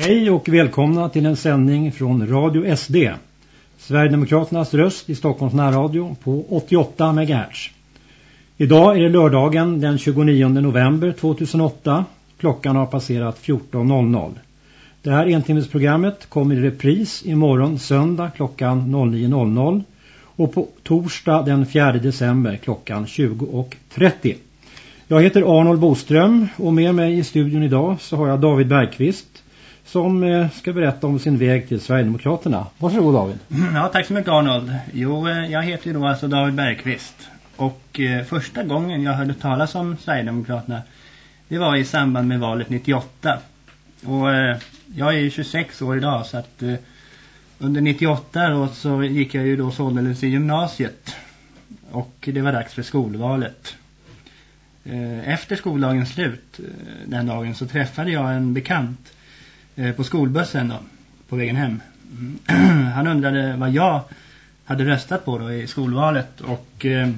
Hej och välkomna till en sändning från Radio SD. Sverigedemokraternas röst i Stockholms närradio på 88 MHz. Idag är det lördagen den 29 november 2008. Klockan har passerat 14.00. Det här entimmesprogrammet kommer i repris imorgon söndag klockan 09.00 och på torsdag den 4 december klockan 20.30. Jag heter Arnold Boström och med mig i studion idag så har jag David Bergqvist som eh, ska berätta om sin väg till Sverigedemokraterna. Varsågod David. Ja, tack så mycket Arnold. Jo, eh, jag heter ju då alltså David Bergqvist. Och eh, första gången jag hörde talas om Sverigedemokraterna det var i samband med valet 98. Och jag är ju 26 år idag så att under 98 då, så gick jag ju då således i gymnasiet. Och det var dags för skolvalet. Efter skoldagens slut den dagen så träffade jag en bekant Eh, på skolbussen då, på vägen hem. Mm. Han undrade vad jag hade röstat på då i skolvalet och eh,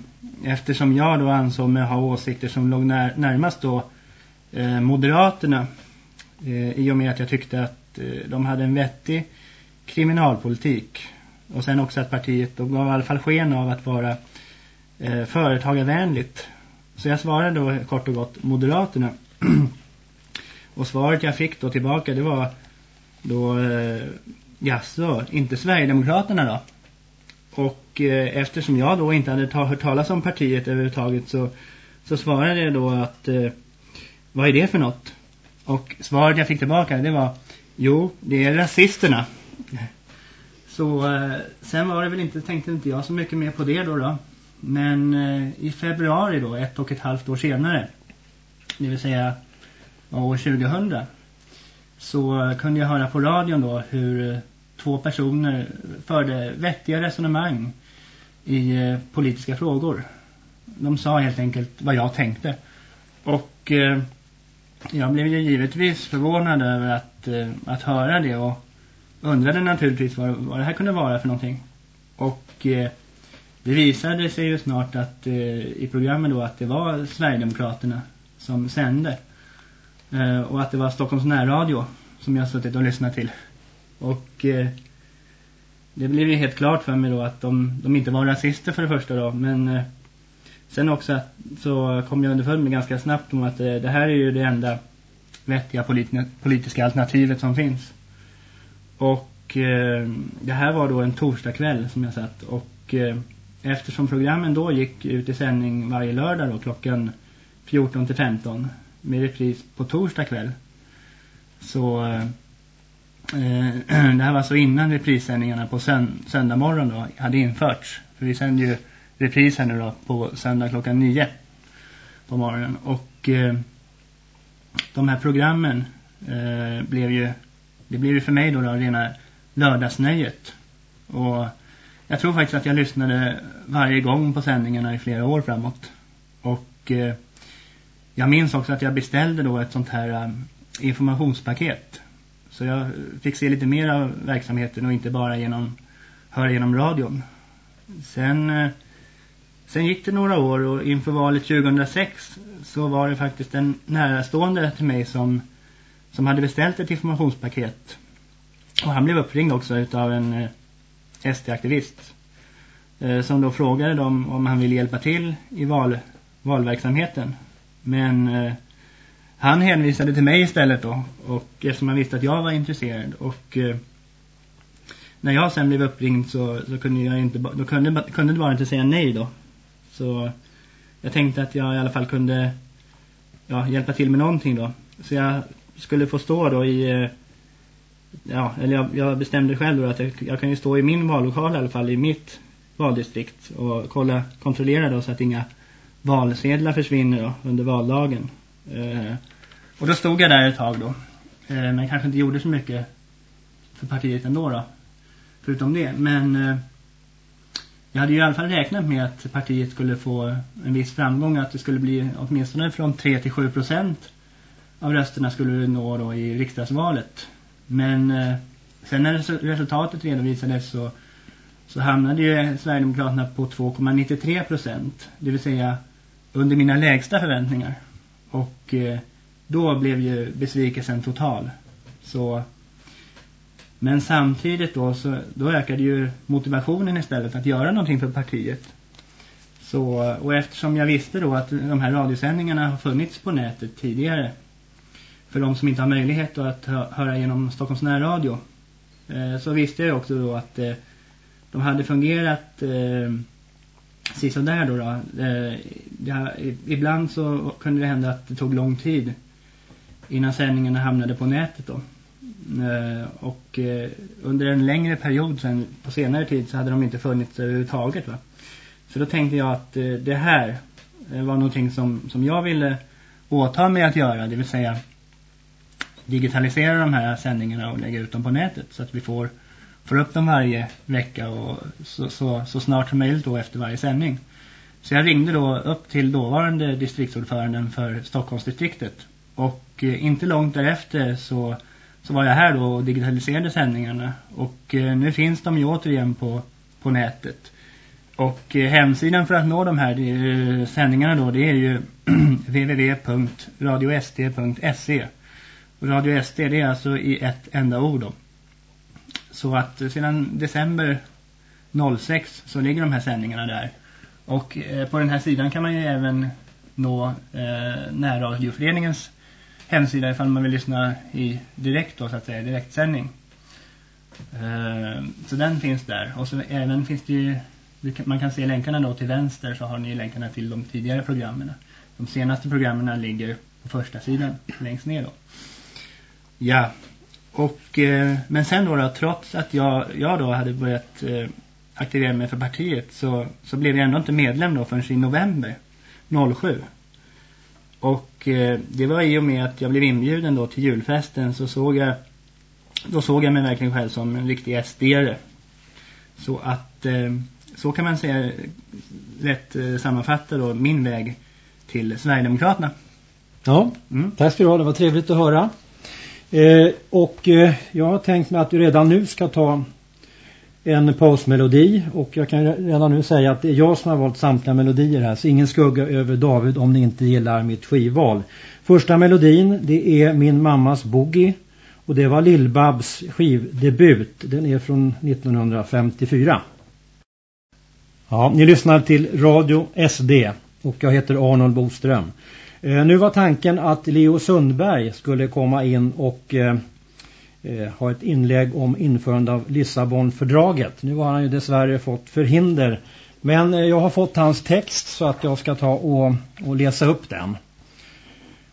eftersom jag då ansåg mig ha åsikter som låg när, närmast då eh, Moderaterna eh, i och med att jag tyckte att eh, de hade en vettig kriminalpolitik och sen också att partiet då gav i alla fall sken av att vara eh, företagarvänligt. Så jag svarade då kort och gott Moderaterna. och svaret jag fick då tillbaka det var då eh, jaså, inte Sverigedemokraterna då? Och eh, eftersom jag då inte hade ta hört talas om partiet överhuvudtaget så, så svarade jag då att eh, vad är det för något? Och svaret jag fick tillbaka det var jo, det är rasisterna. Så eh, sen var det väl inte, tänkte inte jag så mycket mer på det då då. Men eh, i februari då, ett och ett halvt år senare, det vill säga år 2000, så eh, kunde jag höra på radion då hur eh, två personer förde vettiga resonemang i eh, politiska frågor. De sa helt enkelt vad jag tänkte. Och eh, jag blev ju givetvis förvånad över att, eh, att höra det och undrade naturligtvis vad, vad det här kunde vara för någonting. Och eh, det visade sig ju snart att i programmet då att det var Sverigedemokraterna som sände. Eh, och att det var Stockholms närradio som jag suttit och lyssnat till. Och eh, det blev ju helt klart för mig då att de, de inte var rasister för det första då. Men eh, sen också att, så kom jag underfund med ganska snabbt om att eh, det här är ju det enda vettiga politi politiska alternativet som finns. Och eh, det här var då en torsdagkväll som jag satt. Och eh, eftersom programmen då gick ut i sändning varje lördag då klockan 14 till 15 med repris på torsdag kväll så eh, det här var så innan reprissändningarna på sönd söndag morgon då hade införts. För vi sänder ju reprisen nu då på söndag klockan nio på morgonen. Och eh, de här programmen eh, blev ju, det blev ju för mig då, då rena lördagsnöjet. Och jag tror faktiskt att jag lyssnade varje gång på sändningarna i flera år framåt. Och eh, jag minns också att jag beställde då ett sånt här um, informationspaket så jag fick se lite mer av verksamheten och inte bara genom höra genom radion. Sen, eh, sen gick det några år och inför valet 2006 så var det faktiskt en närastående till mig som, som hade beställt ett informationspaket. Och han blev uppringd också av en eh, SD-aktivist eh, som då frågade dem om han ville hjälpa till i val, valverksamheten. Men eh, han hänvisade till mig istället då. Och eftersom han visste att jag var intresserad. Och eh, när jag sen blev uppringd så, så kunde jag inte, då kunde, kunde det bara inte säga nej då. Så jag tänkte att jag i alla fall kunde ja, hjälpa till med någonting då. Så jag skulle få stå då i, eh, ja, eller jag, jag bestämde själv då att jag, jag, kan ju stå i min vallokal i alla fall i mitt valdistrikt och kolla, kontrollera då så att inga valsedlar försvinner då under valdagen. Eh, och då stod jag där ett tag då. Eh, men kanske inte gjorde så mycket för partiet ändå då. Förutom det. Men eh, jag hade ju i alla fall räknat med att partiet skulle få en viss framgång. Att det skulle bli åtminstone från 3 till 7 procent av rösterna skulle nå då i riksdagsvalet. Men eh, sen när resultatet redovisades så, så hamnade ju Sverigedemokraterna på 2,93 procent. Det vill säga under mina lägsta förväntningar. Och eh, då blev ju besvikelsen total. Så Men samtidigt då så då ökade ju motivationen istället att göra någonting för partiet. Så, och eftersom jag visste då att de här radiosändningarna har funnits på nätet tidigare för de som inte har möjlighet att höra genom Stockholms närradio eh, så visste jag också då att eh, de hade fungerat eh, så där då. då. Eh, det, ibland så kunde det hända att det tog lång tid innan sändningarna hamnade på nätet då. Eh, och eh, under en längre period sen på senare tid så hade de inte funnits överhuvudtaget va. Så då tänkte jag att eh, det här eh, var någonting som, som jag ville åta mig att göra. Det vill säga digitalisera de här sändningarna och lägga ut dem på nätet. Så att vi får, får upp dem varje vecka och så, så, så snart som möjligt då efter varje sändning. Så jag ringde då upp till dåvarande distriktsordföranden för Stockholmsdistriktet. Och eh, inte långt därefter så, så var jag här då och digitaliserade sändningarna. Och eh, nu finns de ju återigen på, på nätet. Och eh, hemsidan för att nå de här eh, sändningarna då det är ju www.radiosd.se Radio SD e. det är alltså i ett enda ord då. Så att eh, sedan december 06 så ligger de här sändningarna där. Och eh, på den här sidan kan man ju även nå eh, närradioföreningens hemsida ifall man vill lyssna i direkt då så att säga, direktsändning. Eh, så den finns där. Och så även finns det ju man kan se länkarna då till vänster så har ni länkarna till de tidigare programmen. De senaste programmen ligger på första sidan längst ner då. Ja, och, eh, men sen då, då trots att jag, jag då hade börjat eh, aktivera mig för partiet så, så blev jag ändå inte medlem då förrän i november 07. Och eh, det var i och med att jag blev inbjuden då till julfesten så såg jag då såg jag mig verkligen själv som en riktig SD-are. Så att så kan man säga rätt sammanfatta då min väg till Sverigedemokraterna. Ja, mm. tack ska du ha. Det var trevligt att höra. Eh, och eh, jag har tänkt mig att du redan nu ska ta en pausmelodi och jag kan redan nu säga att det är jag som har valt samtliga melodier här så ingen skugga över David om ni inte gillar mitt skivval. Första melodin det är Min mammas boogie och det var Lillbabs skivdebut. Den är från 1954. Ja, ni lyssnar till Radio SD och jag heter Arnold Boström. Eh, nu var tanken att Leo Sundberg skulle komma in och eh, eh, ha ett inlägg om införande av Lissabonfördraget. Nu har han ju dessvärre fått förhinder. Men jag har fått hans text så att jag ska ta och, och läsa upp den.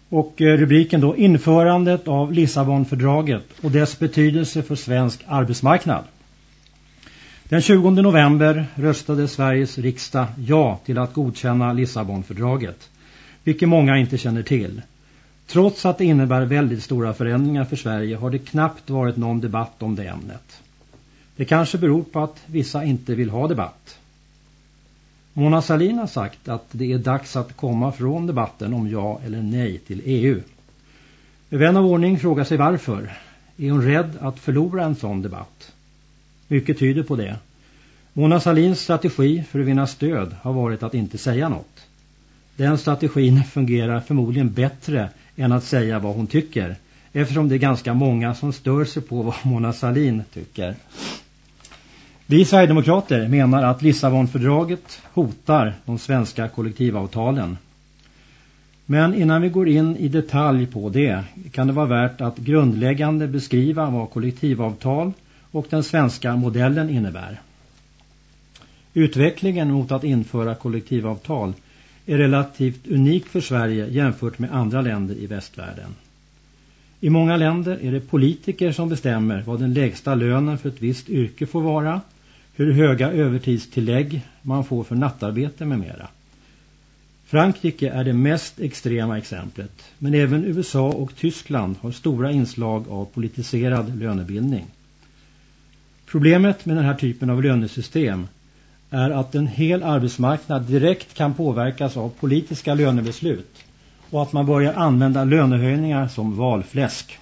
Och rubriken då Införandet av Lissabonfördraget och dess betydelse för svensk arbetsmarknad. Den 20 november röstade Sveriges riksdag ja till att godkänna Lissabonfördraget, vilket många inte känner till. Trots att det innebär väldigt stora förändringar för Sverige har det knappt varit någon debatt om det ämnet. Det kanske beror på att vissa inte vill ha debatt. Mona Sahlin har sagt att det är dags att komma från debatten om ja eller nej till EU. Vän av ordning frågar sig varför. Är hon rädd att förlora en sån debatt? Mycket tyder på det. Mona Salins strategi för att vinna stöd har varit att inte säga något. Den strategin fungerar förmodligen bättre än att säga vad hon tycker eftersom det är ganska många som stör sig på vad Mona Salin tycker. Vi Sverigedemokrater menar att Lissabonfördraget hotar de svenska kollektivavtalen. Men innan vi går in i detalj på det kan det vara värt att grundläggande beskriva vad kollektivavtal och den svenska modellen innebär. Utvecklingen mot att införa kollektivavtal är relativt unik för Sverige jämfört med andra länder i västvärlden. I många länder är det politiker som bestämmer vad den lägsta lönen för ett visst yrke får vara, hur höga övertidstillägg man får för nattarbete med mera. Frankrike är det mest extrema exemplet, men även USA och Tyskland har stora inslag av politiserad lönebildning. Problemet med den här typen av lönesystem är att en hel arbetsmarknad direkt kan påverkas av politiska lönebeslut och att man börjar använda lönehöjningar som valfläsk.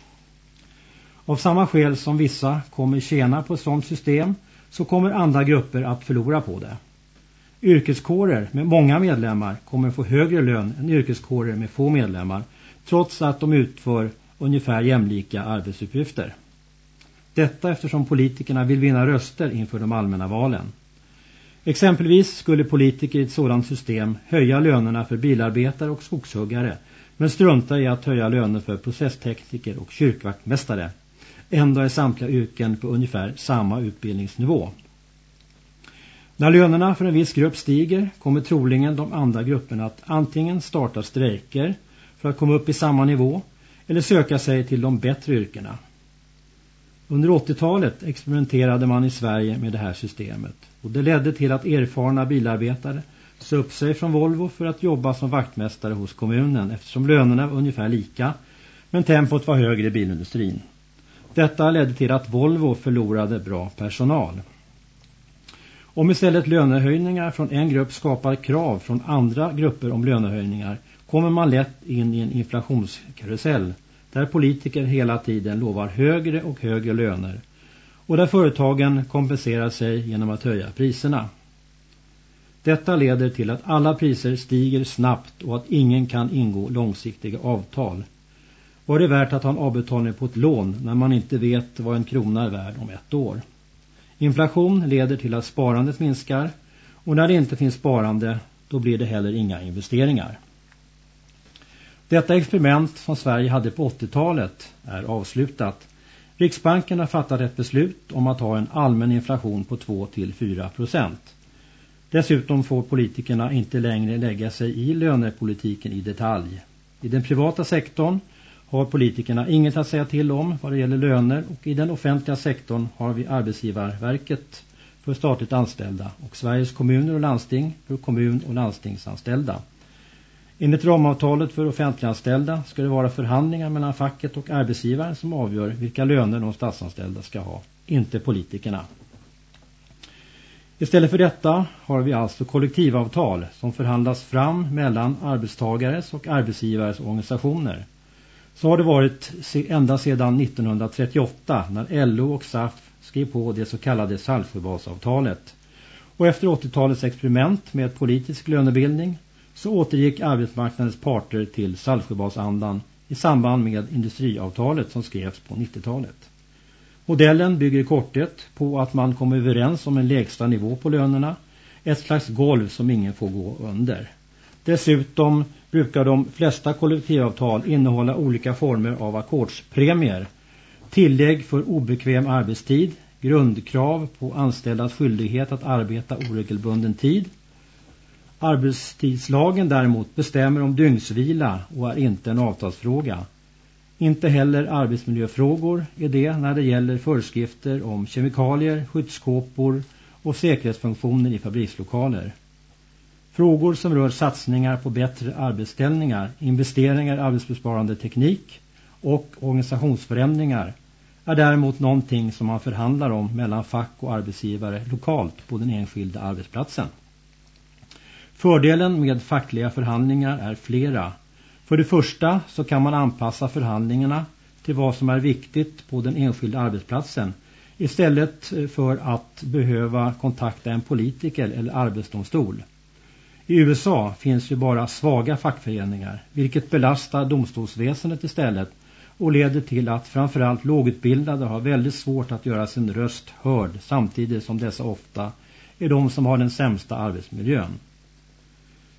Av samma skäl som vissa kommer tjäna på ett sådant system så kommer andra grupper att förlora på det. Yrkeskårer med många medlemmar kommer få högre lön än yrkeskårer med få medlemmar trots att de utför ungefär jämlika arbetsuppgifter. Detta eftersom politikerna vill vinna röster inför de allmänna valen. Exempelvis skulle politiker i ett sådant system höja lönerna för bilarbetare och skogshuggare men strunta i att höja löner för processtekniker och kyrkvaktmästare. Ändå är samtliga yrken på ungefär samma utbildningsnivå. När lönerna för en viss grupp stiger kommer troligen de andra grupperna att antingen starta strejker för att komma upp i samma nivå eller söka sig till de bättre yrkena. Under 80-talet experimenterade man i Sverige med det här systemet och det ledde till att erfarna bilarbetare sa upp sig från Volvo för att jobba som vaktmästare hos kommunen eftersom lönerna var ungefär lika men tempot var högre i bilindustrin. Detta ledde till att Volvo förlorade bra personal. Om istället lönehöjningar från en grupp skapar krav från andra grupper om lönehöjningar kommer man lätt in i en inflationskarusell där politiker hela tiden lovar högre och högre löner och där företagen kompenserar sig genom att höja priserna. Detta leder till att alla priser stiger snabbt och att ingen kan ingå långsiktiga avtal. Var det värt att ha en avbetalning på ett lån när man inte vet vad en krona är värd om ett år? Inflation leder till att sparandet minskar och när det inte finns sparande då blir det heller inga investeringar. Detta experiment som Sverige hade på 80-talet är avslutat. Riksbanken har fattat ett beslut om att ha en allmän inflation på 2-4 procent. Dessutom får politikerna inte längre lägga sig i lönepolitiken i detalj. I den privata sektorn har politikerna inget att säga till om vad det gäller löner och i den offentliga sektorn har vi Arbetsgivarverket för statligt anställda och Sveriges kommuner och landsting för kommun- och landstingsanställda. Enligt ramavtalet för offentliganställda ska det vara förhandlingar mellan facket och arbetsgivaren som avgör vilka löner de statsanställda ska ha, inte politikerna. Istället för detta har vi alltså kollektivavtal som förhandlas fram mellan arbetstagares och arbetsgivares organisationer. Så har det varit ända sedan 1938 när LO och SAF skrev på det så kallade Saltsjöbadsavtalet. Och efter 80-talets experiment med politisk lönebildning så återgick arbetsmarknadens parter till Saltsjöbadsandan i samband med industriavtalet som skrevs på 90-talet. Modellen bygger i korthet på att man kommer överens om en lägsta nivå på lönerna, ett slags golv som ingen får gå under. Dessutom brukar de flesta kollektivavtal innehålla olika former av ackordspremier, tillägg för obekväm arbetstid, grundkrav på anställdas skyldighet att arbeta oregelbunden tid. Arbetstidslagen däremot bestämmer om dygnsvila och är inte en avtalsfråga. Inte heller arbetsmiljöfrågor är det när det gäller föreskrifter om kemikalier, skyddskåpor och säkerhetsfunktioner i fabrikslokaler. Frågor som rör satsningar på bättre arbetsställningar, investeringar i arbetsbesparande teknik och organisationsförändringar är däremot någonting som man förhandlar om mellan fack och arbetsgivare lokalt på den enskilda arbetsplatsen. Fördelen med fackliga förhandlingar är flera. För det första så kan man anpassa förhandlingarna till vad som är viktigt på den enskilda arbetsplatsen istället eh, för att behöva kontakta en politiker eller arbetsdomstol. I USA finns ju bara svaga fackföreningar vilket belastar domstolsväsendet istället och leder till att framförallt lågutbildade har väldigt svårt att göra sin röst hörd samtidigt som dessa ofta är de som har den sämsta arbetsmiljön.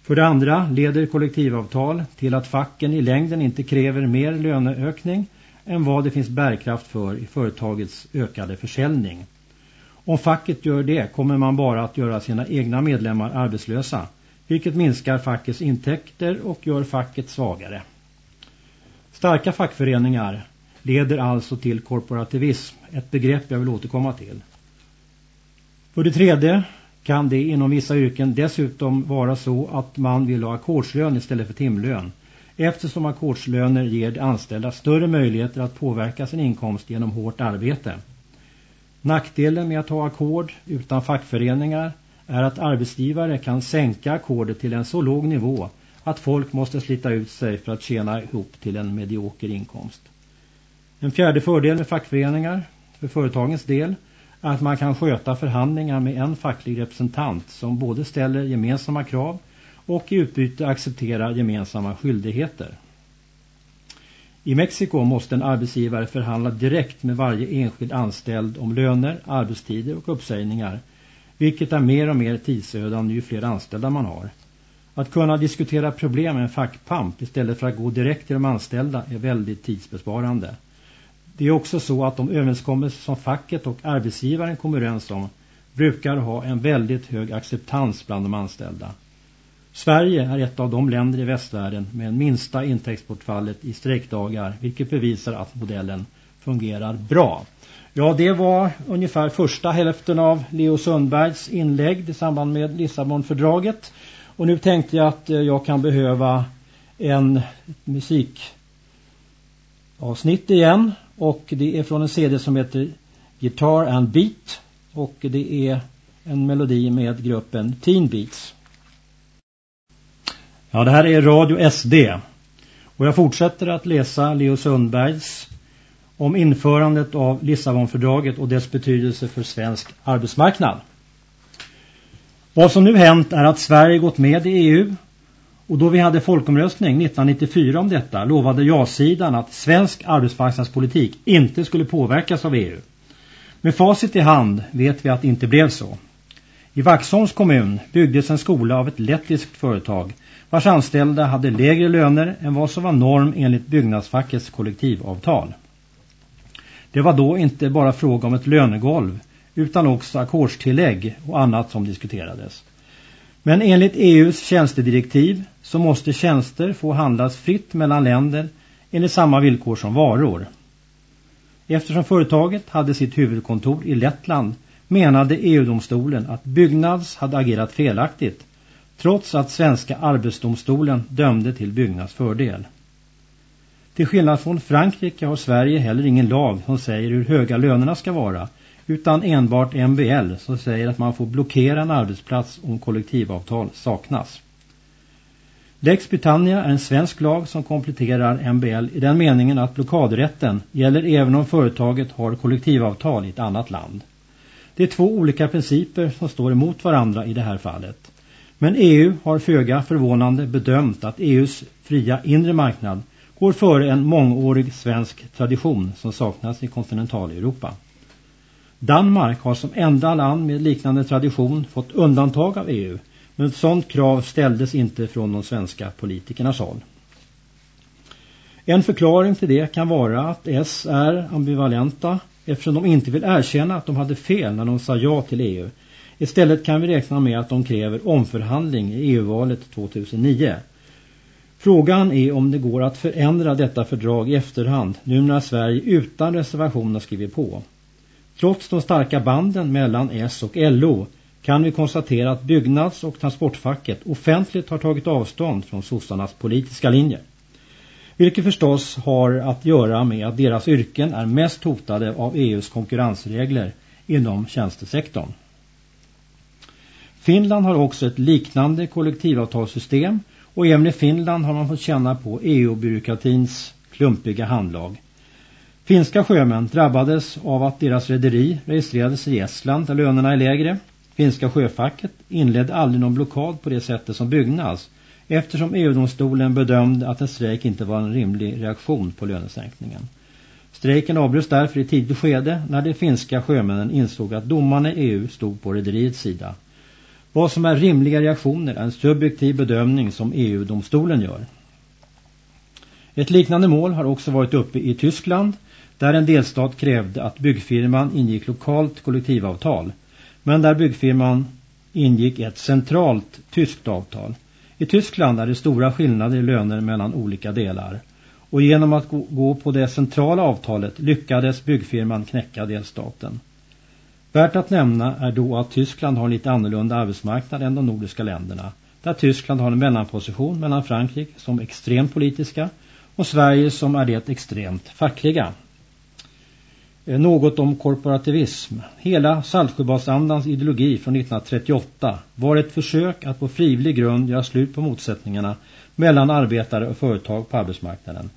För det andra leder kollektivavtal till att facken i längden inte kräver mer löneökning än vad det finns bärkraft för i företagets ökade försäljning. Om facket gör det kommer man bara att göra sina egna medlemmar arbetslösa, vilket minskar fackets intäkter och gör facket svagare. Starka fackföreningar leder alltså till korporativism, ett begrepp jag vill återkomma till. För det tredje kan det inom vissa yrken dessutom vara så att man vill ha ackordslön istället för timlön eftersom ackordslöner ger de anställda större möjligheter att påverka sin inkomst genom hårt arbete. Nackdelen med att ha ackord utan fackföreningar är att arbetsgivare kan sänka ackordet till en så låg nivå att folk måste slita ut sig för att tjäna ihop till en medioker inkomst. En fjärde fördel med fackföreningar för företagens del att man kan sköta förhandlingar med en facklig representant som både ställer gemensamma krav och i utbyte accepterar gemensamma skyldigheter. I Mexiko måste en arbetsgivare förhandla direkt med varje enskild anställd om löner, arbetstider och uppsägningar, vilket är mer och mer tidsödande ju fler anställda man har. Att kunna diskutera problem med en fackpamp istället för att gå direkt till de anställda är väldigt tidsbesparande. Det är också så att de överenskommelser som facket och arbetsgivaren kommer överens om brukar ha en väldigt hög acceptans bland de anställda. Sverige är ett av de länder i västvärlden med minsta intäktsbortfallet i strejkdagar vilket bevisar att modellen fungerar bra. Ja, det var ungefär första hälften av Leo Sundbergs inlägg i samband med Lissabonfördraget. Och nu tänkte jag att eh, jag kan behöva en musikavsnitt igen. Och det är från en CD som heter Guitar and Beat. Och det är en melodi med gruppen Teen Beats. Ja, det här är Radio SD. Och jag fortsätter att läsa Leo Sundbergs om införandet av Lissabonfördraget och dess betydelse för svensk arbetsmarknad. Vad som nu hänt är att Sverige gått med i EU och då vi hade folkomröstning 1994 om detta lovade ja-sidan att svensk arbetsmarknadspolitik inte skulle påverkas av EU. Med facit i hand vet vi att det inte blev så. I Vaxholms kommun byggdes en skola av ett lettiskt företag vars anställda hade lägre löner än vad som var norm enligt byggnadsfackets kollektivavtal. Det var då inte bara fråga om ett lönegolv utan också ackordstillägg och annat som diskuterades. Men enligt EUs tjänstedirektiv så måste tjänster få handlas fritt mellan länder enligt samma villkor som varor. Eftersom företaget hade sitt huvudkontor i Lettland menade EU-domstolen att Byggnads hade agerat felaktigt trots att svenska arbetsdomstolen dömde till Byggnads fördel. Till skillnad från Frankrike har Sverige heller ingen lag som säger hur höga lönerna ska vara utan enbart MBL som säger att man får blockera en arbetsplats om kollektivavtal saknas. Lex Britannia är en svensk lag som kompletterar MBL i den meningen att blockadrätten gäller även om företaget har kollektivavtal i ett annat land. Det är två olika principer som står emot varandra i det här fallet. Men EU har föga förvånande bedömt att EUs fria inre marknad går före en mångårig svensk tradition som saknas i kontinentaleuropa. Danmark har som enda land med liknande tradition fått undantag av EU men ett sådant krav ställdes inte från de svenska politikernas håll. En förklaring till det kan vara att S är ambivalenta eftersom de inte vill erkänna att de hade fel när de sa ja till EU. Istället kan vi räkna med att de kräver omförhandling i EU-valet 2009. Frågan är om det går att förändra detta fördrag i efterhand nu när Sverige utan reservation har skrivit på. Trots de starka banden mellan S och LO kan vi konstatera att byggnads- och transportfacket offentligt har tagit avstånd från sossarnas politiska linje. Vilket förstås har att göra med att deras yrken är mest hotade av EUs konkurrensregler inom tjänstesektorn. Finland har också ett liknande kollektivavtalssystem och även i Finland har man fått känna på EU-byråkratins klumpiga handlag. Finska sjömän drabbades av att deras rederi registrerades i Estland där lönerna är lägre. Finska sjöfacket inledde aldrig någon blockad på det sättet som Byggnads, eftersom EU-domstolen bedömde att en strejk inte var en rimlig reaktion på lönesänkningen. Strejken avbröts därför i tidigt skede när de finska sjömännen insåg att domarna i EU stod på rederiets sida. Vad som är rimliga reaktioner är en subjektiv bedömning som EU-domstolen gör. Ett liknande mål har också varit uppe i Tyskland där en delstat krävde att byggfirman ingick lokalt kollektivavtal men där byggfirman ingick ett centralt tyskt avtal. I Tyskland är det stora skillnader i löner mellan olika delar och genom att gå på det centrala avtalet lyckades byggfirman knäcka delstaten. Värt att nämna är då att Tyskland har en lite annorlunda arbetsmarknad än de nordiska länderna där Tyskland har en mellanposition mellan Frankrike som extremt politiska och Sverige som är det extremt fackliga. Något om korporativism. Hela Saltsjöbadsandans ideologi från 1938 var ett försök att på frivillig grund göra slut på motsättningarna mellan arbetare och företag på arbetsmarknaden.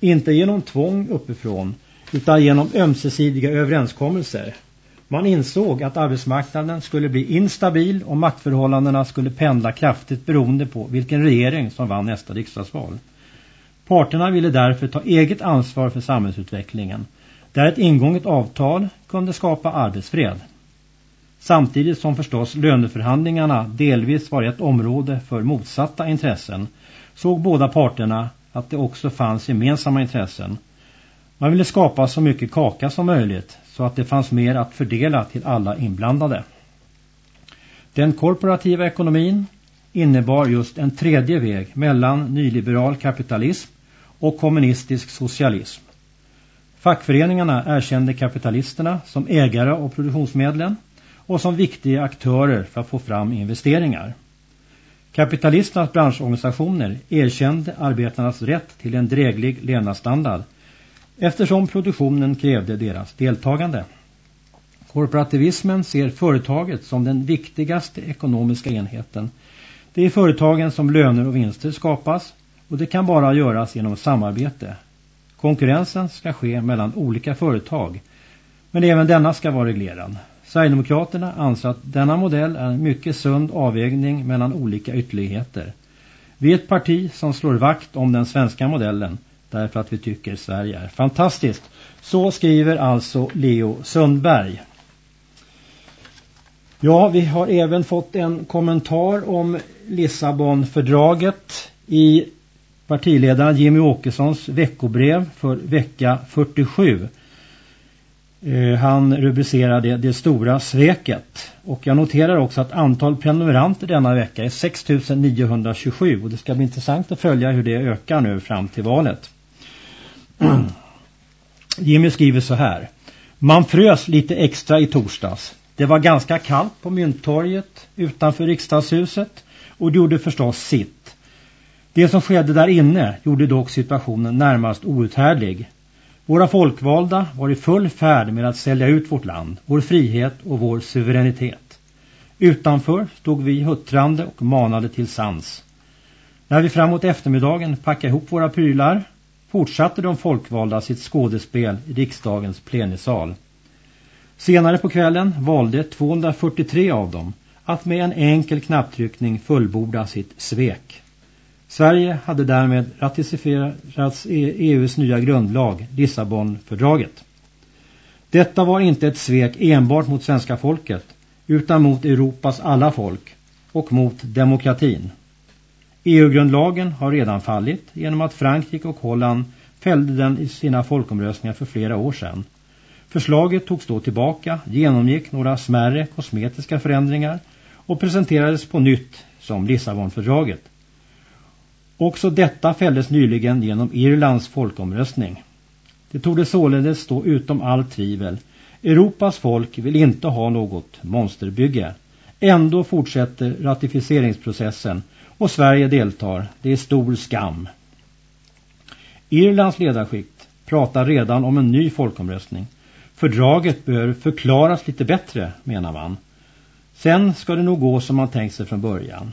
Inte genom tvång uppifrån utan genom ömsesidiga överenskommelser. Man insåg att arbetsmarknaden skulle bli instabil och maktförhållandena skulle pendla kraftigt beroende på vilken regering som vann nästa riksdagsval. Parterna ville därför ta eget ansvar för samhällsutvecklingen, där ett ingånget avtal kunde skapa arbetsfred. Samtidigt som förstås löneförhandlingarna delvis var ett område för motsatta intressen såg båda parterna att det också fanns gemensamma intressen. Man ville skapa så mycket kaka som möjligt så att det fanns mer att fördela till alla inblandade. Den korporativa ekonomin innebar just en tredje väg mellan nyliberal kapitalism och kommunistisk socialism. Fackföreningarna erkände kapitalisterna som ägare av produktionsmedlen och som viktiga aktörer för att få fram investeringar. Kapitalisternas branschorganisationer erkände arbetarnas rätt till en dräglig levnadsstandard eftersom produktionen krävde deras deltagande. Korporativismen ser företaget som den viktigaste ekonomiska enheten. Det är företagen som löner och vinster skapas och det kan bara göras genom samarbete. Konkurrensen ska ske mellan olika företag men även denna ska vara reglerad. Sverigedemokraterna anser att denna modell är en mycket sund avvägning mellan olika ytterligheter. Vi är ett parti som slår vakt om den svenska modellen därför att vi tycker Sverige är fantastiskt. Så skriver alltså Leo Sundberg. Ja, vi har även fått en kommentar om Lissabonfördraget i partiledaren Jimmy Åkessons veckobrev för vecka 47. Eh, han rubricerade det stora sveket. Och jag noterar också att antal prenumeranter denna vecka är 6927 och det ska bli intressant att följa hur det ökar nu fram till valet. Jimmy skriver så här. Man frös lite extra i torsdags. Det var ganska kallt på Mynttorget utanför riksdagshuset och det gjorde förstås sitt. Det som skedde där inne gjorde dock situationen närmast outhärdlig. Våra folkvalda var i full färd med att sälja ut vårt land, vår frihet och vår suveränitet. Utanför stod vi huttrande och manade till sans. När vi framåt eftermiddagen packade ihop våra prylar fortsatte de folkvalda sitt skådespel i riksdagens plenisal. Senare på kvällen valde 243 av dem att med en enkel knapptryckning fullborda sitt svek. Sverige hade därmed ratificerats e EUs nya grundlag, Lissabonfördraget. Detta var inte ett svek enbart mot svenska folket utan mot Europas alla folk och mot demokratin. EU-grundlagen har redan fallit genom att Frankrike och Holland fällde den i sina folkomröstningar för flera år sedan. Förslaget togs då tillbaka, genomgick några smärre kosmetiska förändringar och presenterades på nytt som Lissabonfördraget. Också detta fälldes nyligen genom Irlands folkomröstning. Det tog det således stå utom all tvivel. Europas folk vill inte ha något monsterbygge. Ändå fortsätter ratificeringsprocessen och Sverige deltar. Det är stor skam. Irlands ledarskikt pratar redan om en ny folkomröstning. Fördraget bör förklaras lite bättre, menar man. Sen ska det nog gå som man tänkt sig från början.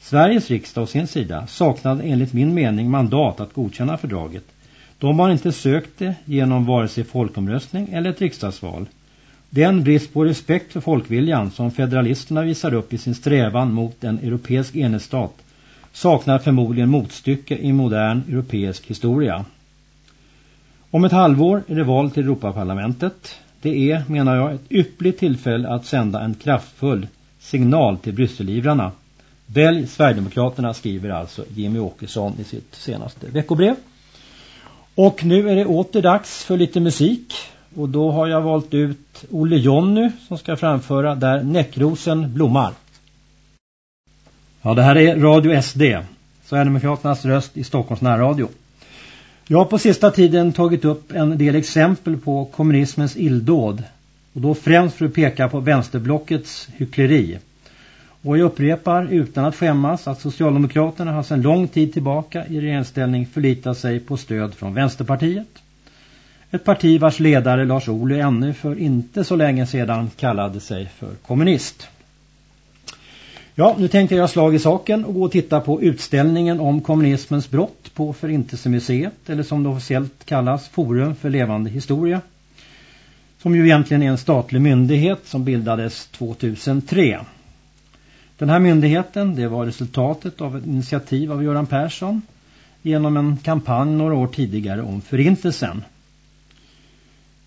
Sveriges riksdag å sin sida saknade enligt min mening mandat att godkänna fördraget. De har inte sökt det genom vare sig folkomröstning eller ett riksdagsval. Den brist på respekt för folkviljan som federalisterna visar upp i sin strävan mot en europeisk enhetsstat saknar förmodligen motstycke i modern europeisk historia. Om ett halvår är det val till Europaparlamentet. Det är, menar jag, ett yppligt tillfälle att sända en kraftfull signal till Brysselivrarna. Välj Sverigedemokraterna skriver alltså Jimmy Åkesson i sitt senaste veckobrev. Och nu är det åter dags för lite musik. Och då har jag valt ut Olle Jonny som ska framföra Där näckrosen blommar. Ja, det här är Radio SD. Sverigedemokraternas röst i Stockholms närradio. Jag har på sista tiden tagit upp en del exempel på kommunismens illdåd. Och då främst för att peka på vänsterblockets hyckleri. Och jag upprepar utan att skämmas att Socialdemokraterna har sedan lång tid tillbaka i regeringsställning förlitat sig på stöd från Vänsterpartiet. Ett parti vars ledare Lars Ohly ännu för inte så länge sedan kallade sig för kommunist. Ja, nu tänkte jag slag i saken och gå och titta på utställningen om kommunismens brott på Förintelsemuseet, eller som det officiellt kallas, Forum för levande historia. Som ju egentligen är en statlig myndighet som bildades 2003. Den här myndigheten, det var resultatet av ett initiativ av Göran Persson. genom en kampanj några år tidigare om förintelsen.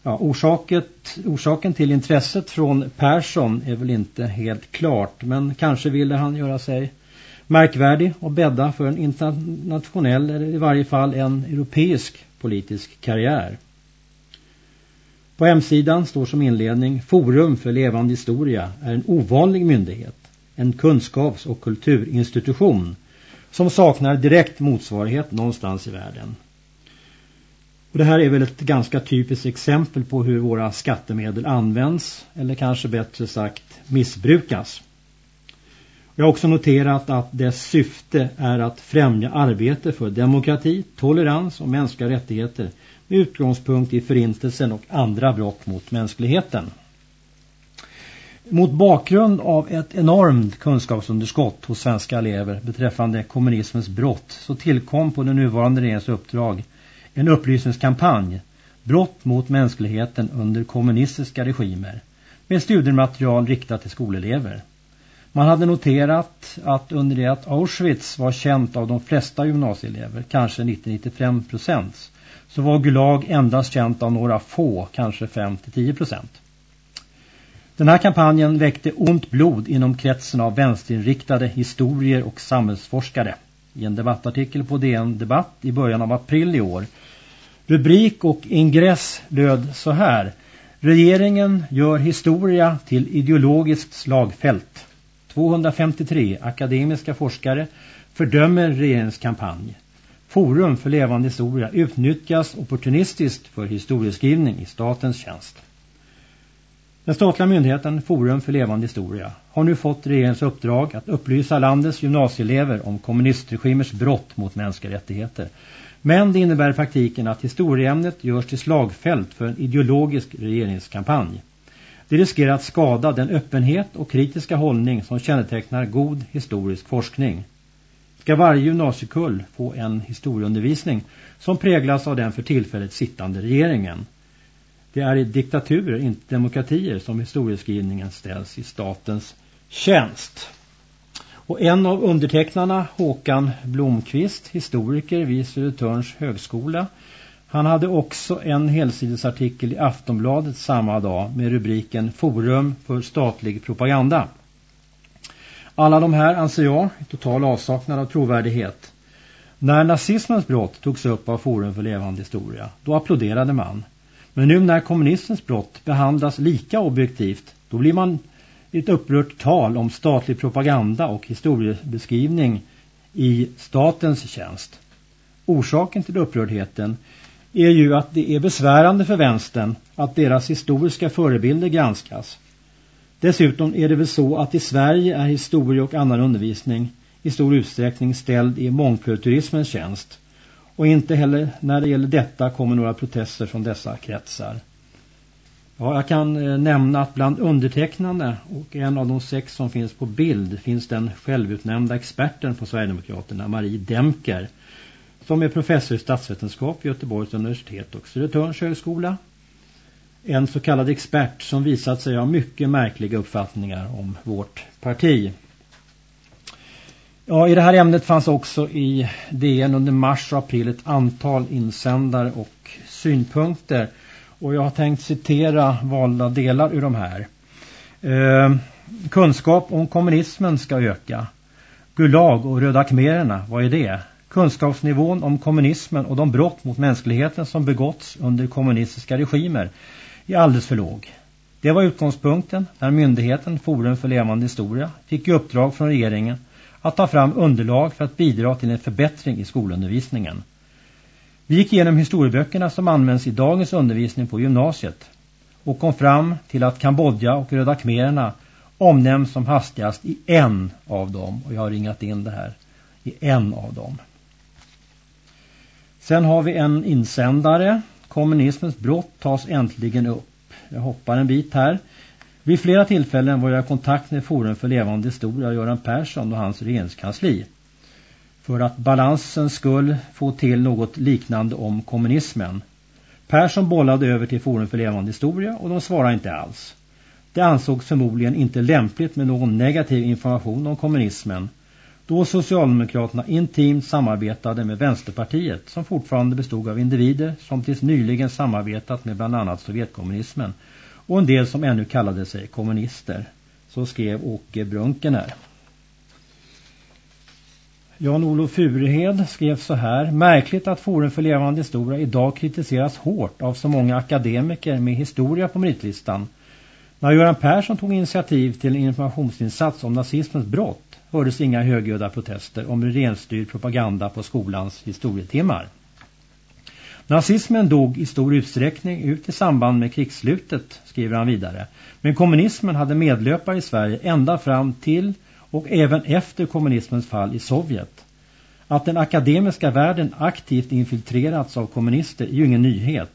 Ja, orsaket, orsaken till intresset från Persson är väl inte helt klart men kanske ville han göra sig märkvärdig och bädda för en internationell eller i varje fall en europeisk politisk karriär. På hemsidan står som inledning Forum för levande historia är en ovanlig myndighet, en kunskaps- och kulturinstitution som saknar direkt motsvarighet någonstans i världen. Och det här är väl ett ganska typiskt exempel på hur våra skattemedel används eller kanske bättre sagt missbrukas. Jag har också noterat att dess syfte är att främja arbete för demokrati, tolerans och mänskliga rättigheter med utgångspunkt i förintelsen och andra brott mot mänskligheten. Mot bakgrund av ett enormt kunskapsunderskott hos svenska elever beträffande kommunismens brott så tillkom på den nuvarande regeringens uppdrag en upplysningskampanj Brott mot mänskligheten under kommunistiska regimer med studiematerial riktat till skolelever. Man hade noterat att under det att Auschwitz var känt av de flesta gymnasieelever, kanske 90-95 procent, så var Gulag endast känt av några få, kanske 5-10 procent. Den här kampanjen väckte ont blod inom kretsen av vänsterinriktade historier och samhällsforskare. I en debattartikel på DN Debatt i början av april i år. Rubrik och ingress löd så här. Regeringen gör historia till ideologiskt slagfält. 253 akademiska forskare fördömer regeringskampanj. Forum för levande historia utnyttjas opportunistiskt för historieskrivning i statens tjänst. Den statliga myndigheten Forum för levande historia har nu fått regeringens uppdrag att upplysa landets gymnasieelever om kommunistregimers brott mot mänskliga rättigheter. Men det innebär i praktiken att historieämnet görs till slagfält för en ideologisk regeringskampanj. Det riskerar att skada den öppenhet och kritiska hållning som kännetecknar god historisk forskning. Ska varje gymnasiekull få en historieundervisning som präglas av den för tillfället sittande regeringen? Det är i diktaturer, inte demokratier, som historieskrivningen ställs i statens tjänst. Och en av undertecknarna, Håkan Blomqvist, historiker vid Södertörns högskola, han hade också en helsidesartikel i Aftonbladet samma dag med rubriken Forum för statlig propaganda. Alla de här anser jag i total avsaknad av trovärdighet. När nazismens brott togs upp av Forum för levande historia, då applåderade man. Men nu när kommunistens brott behandlas lika objektivt, då blir man ett upprört tal om statlig propaganda och historiebeskrivning i statens tjänst. Orsaken till upprördheten är ju att det är besvärande för vänstern att deras historiska förebilder granskas. Dessutom är det väl så att i Sverige är historie och annan undervisning i stor utsträckning ställd i mångkulturismens tjänst. Och inte heller när det gäller detta kommer några protester från dessa kretsar. Ja, jag kan eh, nämna att bland undertecknande och en av de sex som finns på bild finns den självutnämnda experten på Sverigedemokraterna, Marie Demker, som är professor i statsvetenskap vid Göteborgs universitet och Södertörns högskola. En så kallad expert som visat sig ha mycket märkliga uppfattningar om vårt parti. Ja, i det här ämnet fanns också i DN under mars och april ett antal insändare och synpunkter. Och jag har tänkt citera valda delar ur de här. Eh, kunskap om kommunismen ska öka. Gulag och röda khmererna, vad är det? Kunskapsnivån om kommunismen och de brott mot mänskligheten som begåtts under kommunistiska regimer är alldeles för låg. Det var utgångspunkten när myndigheten Forum för levande historia fick i uppdrag från regeringen att ta fram underlag för att bidra till en förbättring i skolundervisningen. Vi gick igenom historieböckerna som används i dagens undervisning på gymnasiet och kom fram till att Kambodja och Röda Khmererna omnämns som hastigast i en av dem och jag har ringat in det här i en av dem. Sen har vi en insändare. Kommunismens brott tas äntligen upp. Jag hoppar en bit här. Vid flera tillfällen var jag i kontakt med Forum för levande historia Göran Persson och hans regeringskansli. För att balansen skulle få till något liknande om kommunismen. Persson bollade över till Forum för levande historia och de svarade inte alls. Det ansågs förmodligen inte lämpligt med någon negativ information om kommunismen då Socialdemokraterna intimt samarbetade med Vänsterpartiet som fortfarande bestod av individer som tills nyligen samarbetat med bland annat Sovjetkommunismen och en del som ännu kallade sig kommunister. Så skrev Åke Brunkener. Jan-Olof Furehed skrev så här. Märkligt att Forum för levande historia idag kritiseras hårt av så många akademiker med historia på meritlistan. När Göran Persson tog initiativ till en informationsinsats om nazismens brott hördes inga högljudda protester om regeringsstyrd propaganda på skolans historietimmar. Nazismen dog i stor utsträckning ut i samband med krigsslutet, skriver han vidare. Men kommunismen hade medlöpare i Sverige ända fram till och även efter kommunismens fall i Sovjet. Att den akademiska världen aktivt infiltrerats av kommunister är ju ingen nyhet.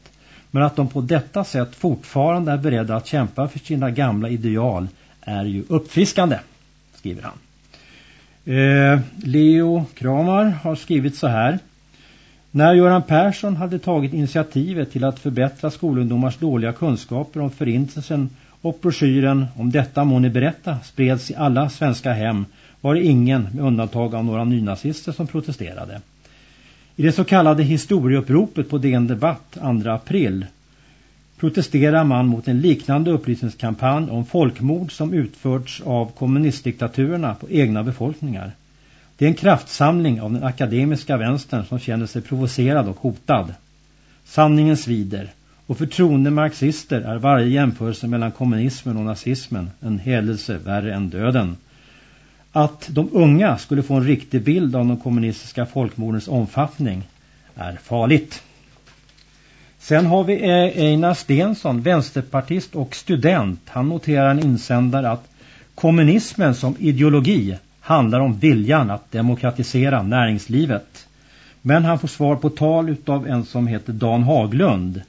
Men att de på detta sätt fortfarande är beredda att kämpa för sina gamla ideal är ju uppfriskande, skriver han. Eh, Leo Kramar har skrivit så här. När Göran Persson hade tagit initiativet till att förbättra skolungdomars dåliga kunskaper om förintelsen och broschyren om detta må ni berätta spreds i alla svenska hem var det ingen med undantag av några nynazister som protesterade. I det så kallade historieuppropet på DN Debatt 2 april protesterar man mot en liknande upplysningskampanj om folkmord som utförts av kommunistdiktaturerna på egna befolkningar. Det är en kraftsamling av den akademiska vänstern som känner sig provocerad och hotad. Sanningen svider. Och för troende marxister är varje jämförelse mellan kommunismen och nazismen en hädelse värre än döden. Att de unga skulle få en riktig bild av de kommunistiska folkmordens omfattning är farligt. Sen har vi eh, Einar Stensson, vänsterpartist och student. Han noterar en insändare att kommunismen som ideologi handlar om viljan att demokratisera näringslivet. Men han får svar på tal av en som heter Dan Haglund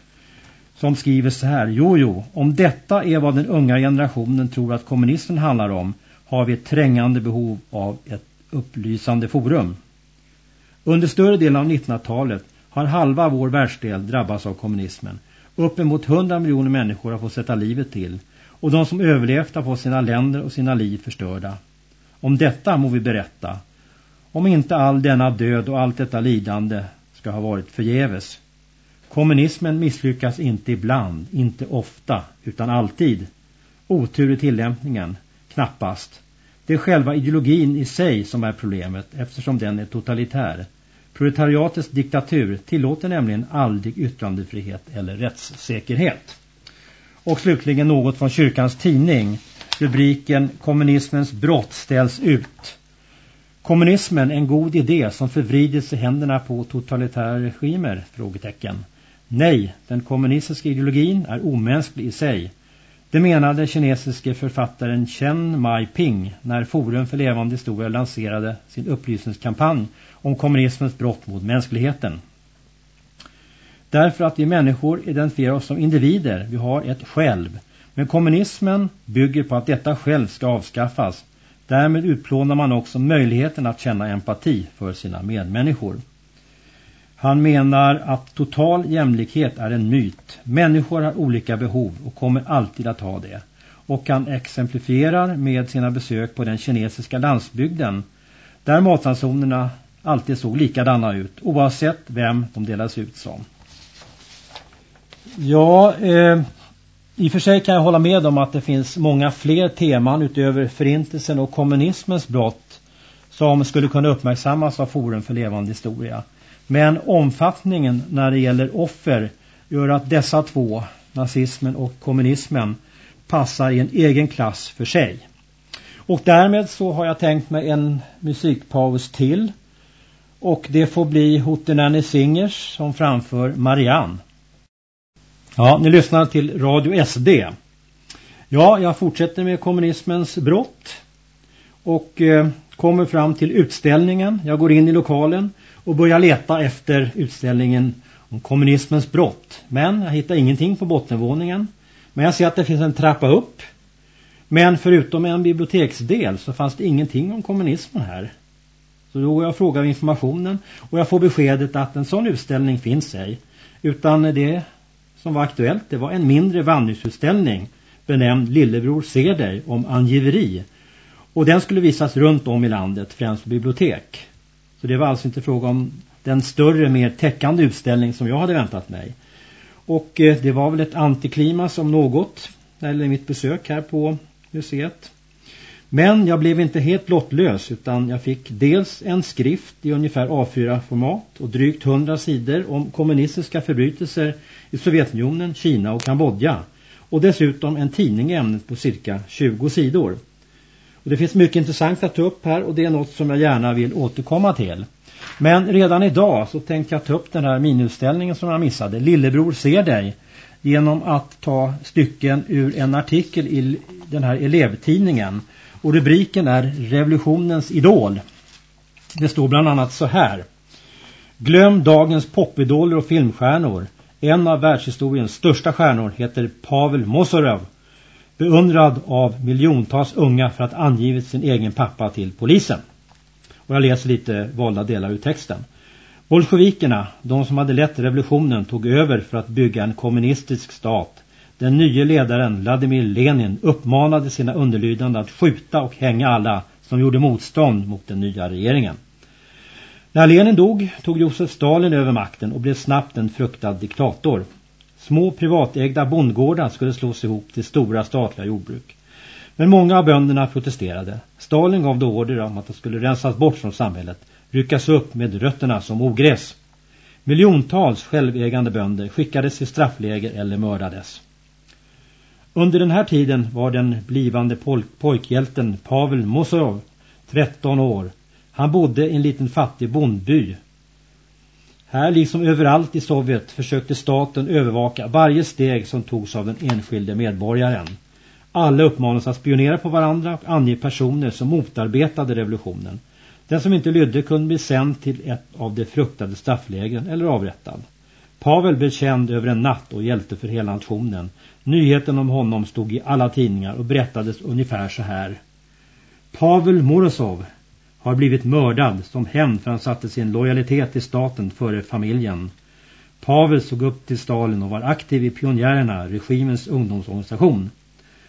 som skriver så här. Jo, jo, om detta är vad den unga generationen tror att kommunismen handlar om har vi ett trängande behov av ett upplysande forum. Under större delen av 1900-talet har halva vår världsdel drabbats av kommunismen. Uppemot 100 miljoner människor har fått sätta livet till och de som överlevt har fått sina länder och sina liv förstörda. Om detta må vi berätta. Om inte all denna död och allt detta lidande ska ha varit förgäves. Kommunismen misslyckas inte ibland, inte ofta, utan alltid. Otur i tillämpningen, knappast. Det är själva ideologin i sig som är problemet eftersom den är totalitär. Proletariatets diktatur tillåter nämligen aldrig yttrandefrihet eller rättssäkerhet. Och slutligen något från kyrkans tidning. Rubriken Kommunismens brott ställs ut. Kommunismen en god idé som förvridits i händerna på totalitära regimer? Frågetecken. Nej, den kommunistiska ideologin är omänsklig i sig. Det menade kinesiske författaren Chen Mai-ping när Forum för levande historia lanserade sin upplysningskampanj om kommunismens brott mot mänskligheten. Därför att vi människor identifierar oss som individer, vi har ett själv. Men kommunismen bygger på att detta själv ska avskaffas. Därmed utplånar man också möjligheten att känna empati för sina medmänniskor. Han menar att total jämlikhet är en myt. Människor har olika behov och kommer alltid att ha det. Och han exemplifierar med sina besök på den kinesiska landsbygden där matransonerna alltid såg likadana ut oavsett vem de delas ut som. Ja, eh, i och för sig kan jag hålla med om att det finns många fler teman utöver förintelsen och kommunismens brott som skulle kunna uppmärksammas av Forum för levande historia. Men omfattningen när det gäller offer gör att dessa två, nazismen och kommunismen, passar i en egen klass för sig. Och därmed så har jag tänkt mig en musikpaus till. Och det får bli Hootenanny Singers som framför Marianne. Ja, ni lyssnar till Radio SD. Ja, jag fortsätter med kommunismens brott. Och eh, kommer fram till utställningen. Jag går in i lokalen och börjar leta efter utställningen om kommunismens brott. Men jag hittar ingenting på bottenvåningen. Men jag ser att det finns en trappa upp. Men förutom en biblioteksdel så fanns det ingenting om kommunismen här. Så då går jag och frågar informationen och jag får beskedet att en sån utställning finns ej. Utan det som var aktuellt det var en mindre vandringsutställning benämnd Lillebror ser dig om angiveri Och den skulle visas runt om i landet, främst på bibliotek. Så det var alltså inte fråga om den större, mer täckande utställning som jag hade väntat mig. Och eh, det var väl ett antiklimax om något, eller mitt besök här på museet. Men jag blev inte helt lottlös utan jag fick dels en skrift i ungefär A4-format och drygt 100 sidor om kommunistiska förbrytelser i Sovjetunionen, Kina och Kambodja. Och dessutom en tidning i ämnet på cirka 20 sidor. Och det finns mycket intressant att ta upp här och det är något som jag gärna vill återkomma till. Men redan idag så tänkte jag ta upp den här minutställningen som jag missade. Lillebror ser dig genom att ta stycken ur en artikel i den här elevtidningen. Och rubriken är Revolutionens idol. Det står bland annat så här. Glöm dagens popidoler och filmstjärnor. En av världshistoriens största stjärnor heter Pavel Mosorov. Beundrad av miljontals unga för att angivit sin egen pappa till polisen. Och jag läser lite valda delar ur texten. Bolsjevikerna, de som hade lett revolutionen, tog över för att bygga en kommunistisk stat. Den nya ledaren Vladimir Lenin uppmanade sina underlydande att skjuta och hänga alla som gjorde motstånd mot den nya regeringen. När Lenin dog tog Josef Stalin över makten och blev snabbt en fruktad diktator. Små privatägda bondgårdar skulle slås ihop till stora statliga jordbruk. Men många av bönderna protesterade. Stalin gav då order om att de skulle rensas bort från samhället, ryckas upp med rötterna som ogräs. Miljontals självägande bönder skickades i straffläger eller mördades. Under den här tiden var den blivande pojkhjälten Pavel Mosorov 13 år. Han bodde i en liten fattig bondby. Här liksom överallt i Sovjet försökte staten övervaka varje steg som togs av den enskilde medborgaren. Alla uppmanades att spionera på varandra och ange personer som motarbetade revolutionen. Den som inte lydde kunde bli sänd till ett av de fruktade strafflägren eller avrättad. Pavel blev känd över en natt och hjälte för hela nationen. Nyheten om honom stod i alla tidningar och berättades ungefär så här. Pavel Morozov har blivit mördad som hämnd för han satte sin lojalitet till staten före familjen. Pavel såg upp till Stalin och var aktiv i pionjärerna, regimens ungdomsorganisation.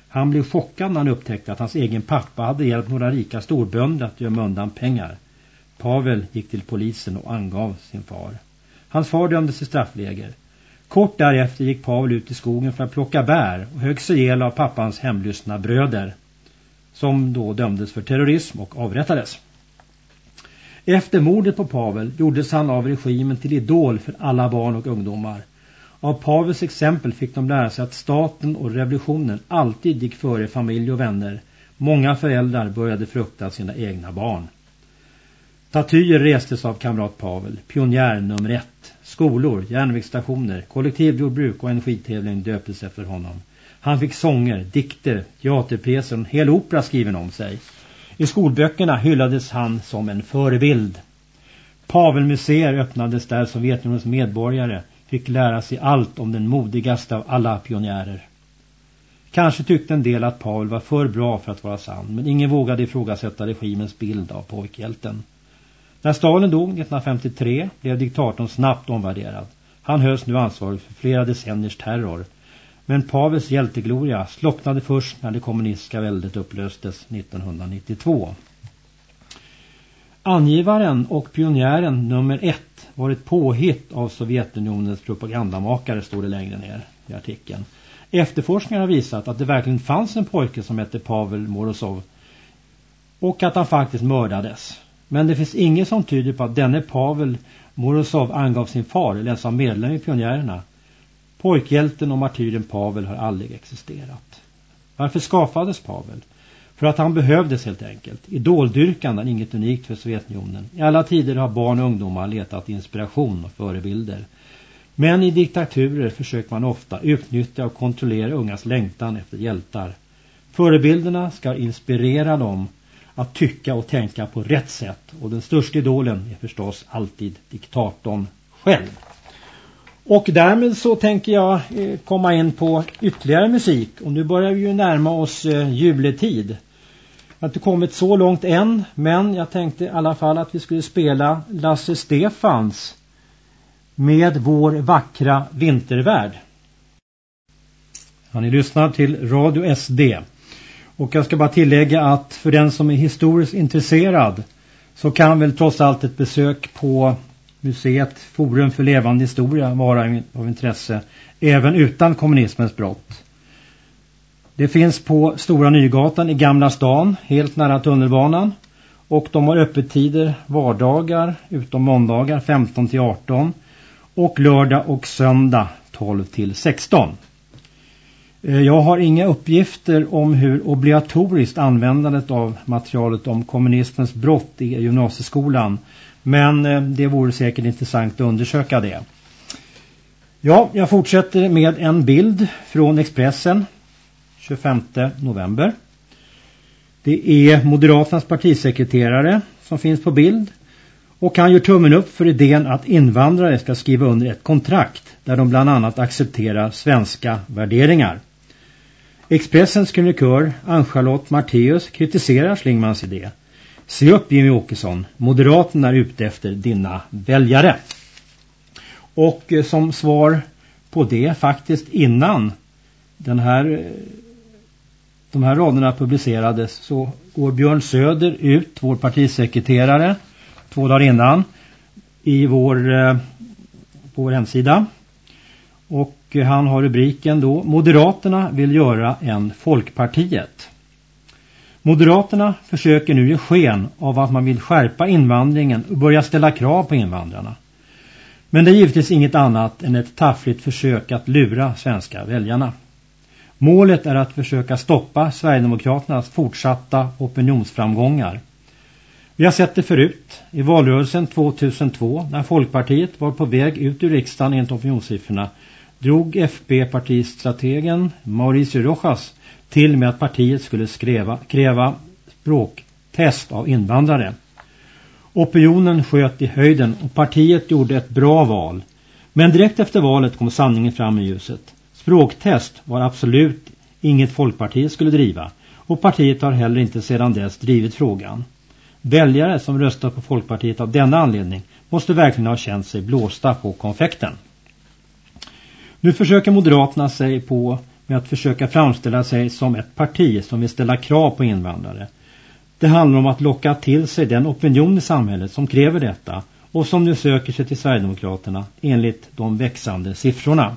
Han blev chockad när han upptäckte att hans egen pappa hade hjälpt några rika storbönder att gömma undan pengar. Pavel gick till polisen och angav sin far. Hans far dömdes till straffläger. Kort därefter gick Pavel ut i skogen för att plocka bär och högg sig ihjäl av pappans hemlyssna bröder som då dömdes för terrorism och avrättades. Efter mordet på Pavel gjordes han av regimen till idol för alla barn och ungdomar. Av Pavels exempel fick de lära sig att staten och revolutionen alltid gick före familj och vänner. Många föräldrar började frukta sina egna barn. Statyer restes av kamrat Pavel, pionjär nummer ett. Skolor, järnvägsstationer, kollektivjordbruk och energitävling döptes efter honom. Han fick sånger, dikter, teaterpjäser och en hel opera skriven om sig. I skolböckerna hyllades han som en förebild. Pavelmuseer öppnades där Sovjetunionens medborgare fick lära sig allt om den modigaste av alla pionjärer. Kanske tyckte en del att Pavel var för bra för att vara sann, men ingen vågade ifrågasätta regimens bild av pojkhjälten. När Stalin dog 1953 blev diktatorn snabbt omvärderad. Han hölls nu ansvarig för flera decenniers terror. Men Pavels hjältegloria slocknade först när det kommunistiska väldet upplöstes 1992. Angivaren och pionjären nummer ett var ett påhitt av Sovjetunionens propagandamakare, står det längre ner i artikeln. Efterforskningar har visat att det verkligen fanns en pojke som hette Pavel Morozov och att han faktiskt mördades. Men det finns inget som tyder på att denne Pavel Morozov angav sin far eller ens var medlem i pionjärerna. Pojkhjälten och martyren Pavel har aldrig existerat. Varför skapades Pavel? För att han behövdes helt enkelt. Idoldyrkan är inget unikt för Sovjetunionen. I alla tider har barn och ungdomar letat inspiration och förebilder. Men i diktaturer försöker man ofta utnyttja och kontrollera ungas längtan efter hjältar. Förebilderna ska inspirera dem att tycka och tänka på rätt sätt. Och den största idolen är förstås alltid diktatorn själv. Och därmed så tänker jag eh, komma in på ytterligare musik. Och nu börjar vi ju närma oss eh, juletid. Jag har inte kommit så långt än. Men jag tänkte i alla fall att vi skulle spela Lasse Stefans med vår vackra vintervärld. Ja, ni lyssnar till Radio SD. Och jag ska bara tillägga att för den som är historiskt intresserad så kan väl trots allt ett besök på museet Forum för levande historia vara av intresse även utan kommunismens brott. Det finns på Stora Nygatan i Gamla stan, helt nära tunnelbanan. Och de har öppettider vardagar, utom måndagar 15 till 18 och lördag och söndag 12 till 16. Eh, jag har inga uppgifter om hur obligatoriskt användandet av materialet om kommunismens brott i gymnasieskolan. Men eh, det vore säkert intressant att undersöka det. Ja, jag fortsätter med en bild från Expressen 25 november. Det är Moderaternas partisekreterare som finns på bild. Och han gör tummen upp för idén att invandrare ska skriva under ett kontrakt där de bland annat accepterar svenska värderingar. Expressens krönikör Ann-Charlotte Marteus kritiserar Slingmans idé. Se upp Jimmy Åkesson, Moderaterna är ute efter dina väljare. Och eh, som svar på det faktiskt innan den här, eh, de här raderna publicerades så går Björn Söder ut, vår partisekreterare, två dagar innan i vår, eh, på vår hemsida. Och Eh, han har rubriken då Moderaterna vill göra en Folkpartiet. Moderaterna försöker nu ge sken av att man vill skärpa invandringen och börja ställa krav på invandrarna. Men det är givetvis inget annat än ett taffligt försök att lura svenska väljarna. Målet är att försöka stoppa Sverigedemokraternas fortsatta opinionsframgångar. Vi har sett det förut i valrörelsen 2002 när Folkpartiet var på väg ut ur riksdagen enligt opinionssiffrorna drog FB-partistrategen Mauricio Rojas till med att partiet skulle skräva, kräva språktest av invandrare. Opinionen sköt i höjden och partiet gjorde ett bra val. Men direkt efter valet kom sanningen fram i ljuset. Språktest var absolut inget Folkpartiet skulle driva och partiet har heller inte sedan dess drivit frågan. Väljare som röstar på Folkpartiet av denna anledning måste verkligen ha känt sig blåsta på konfekten. Nu försöker Moderaterna sig på med att försöka framställa sig som ett parti som vill ställa krav på invandrare. Det handlar om att locka till sig den opinion i samhället som kräver detta och som nu söker sig till Sverigedemokraterna enligt de växande siffrorna.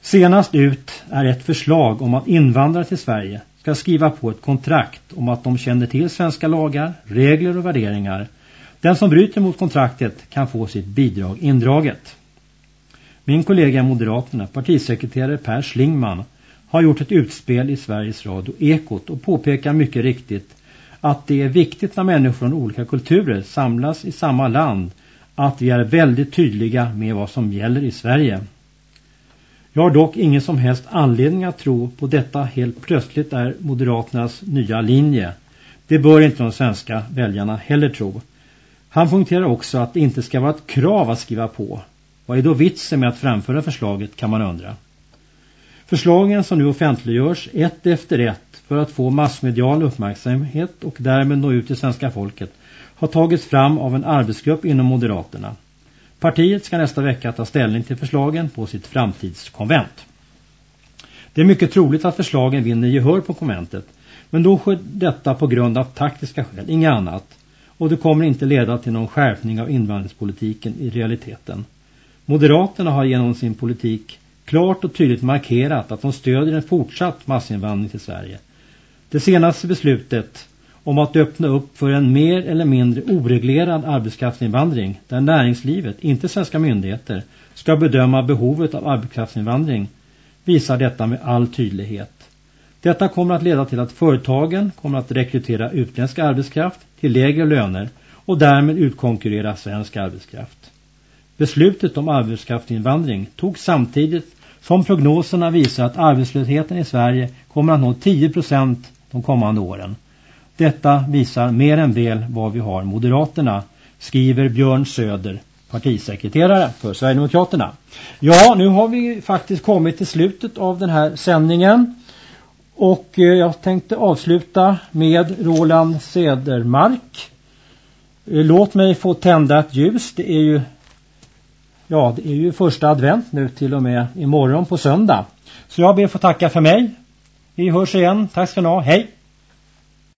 Senast ut är ett förslag om att invandrare till Sverige ska skriva på ett kontrakt om att de känner till svenska lagar, regler och värderingar. Den som bryter mot kontraktet kan få sitt bidrag indraget. Min kollega Moderaterna, partisekreterare Per Slingman, har gjort ett utspel i Sveriges Radio Ekot och påpekar mycket riktigt att det är viktigt när människor från olika kulturer samlas i samma land att vi är väldigt tydliga med vad som gäller i Sverige. Jag har dock ingen som helst anledning att tro på detta helt plötsligt är Moderaternas nya linje. Det bör inte de svenska väljarna heller tro. Han poängterar också att det inte ska vara ett krav att skriva på. Vad är då vitsen med att framföra förslaget kan man undra. Förslagen som nu offentliggörs ett efter ett för att få massmedial uppmärksamhet och därmed nå ut till svenska folket har tagits fram av en arbetsgrupp inom Moderaterna. Partiet ska nästa vecka ta ställning till förslagen på sitt framtidskonvent. Det är mycket troligt att förslagen vinner gehör på konventet, men då sker detta på grund av taktiska skäl, inga annat. Och det kommer inte leda till någon skärpning av invandringspolitiken i realiteten. Moderaterna har genom sin politik klart och tydligt markerat att de stödjer en fortsatt massinvandring till Sverige. Det senaste beslutet om att öppna upp för en mer eller mindre oreglerad arbetskraftsinvandring där näringslivet, inte svenska myndigheter, ska bedöma behovet av arbetskraftsinvandring visar detta med all tydlighet. Detta kommer att leda till att företagen kommer att rekrytera utländsk arbetskraft till lägre löner och därmed utkonkurrera svensk arbetskraft. Beslutet om arbetskraftsinvandring tog samtidigt som prognoserna visar att arbetslösheten i Sverige kommer att nå 10% de kommande åren. Detta visar mer än väl vad vi har Moderaterna, skriver Björn Söder, partisekreterare för Sverigedemokraterna. Ja, nu har vi faktiskt kommit till slutet av den här sändningen. Och eh, jag tänkte avsluta med Roland Sedermark. Eh, låt mig få tända ett ljus. Det är ju Ja, det är ju första advent nu till och med imorgon på söndag. Så jag ber att få tacka för mig. Vi hörs igen. Tack ska ni ha. Hej!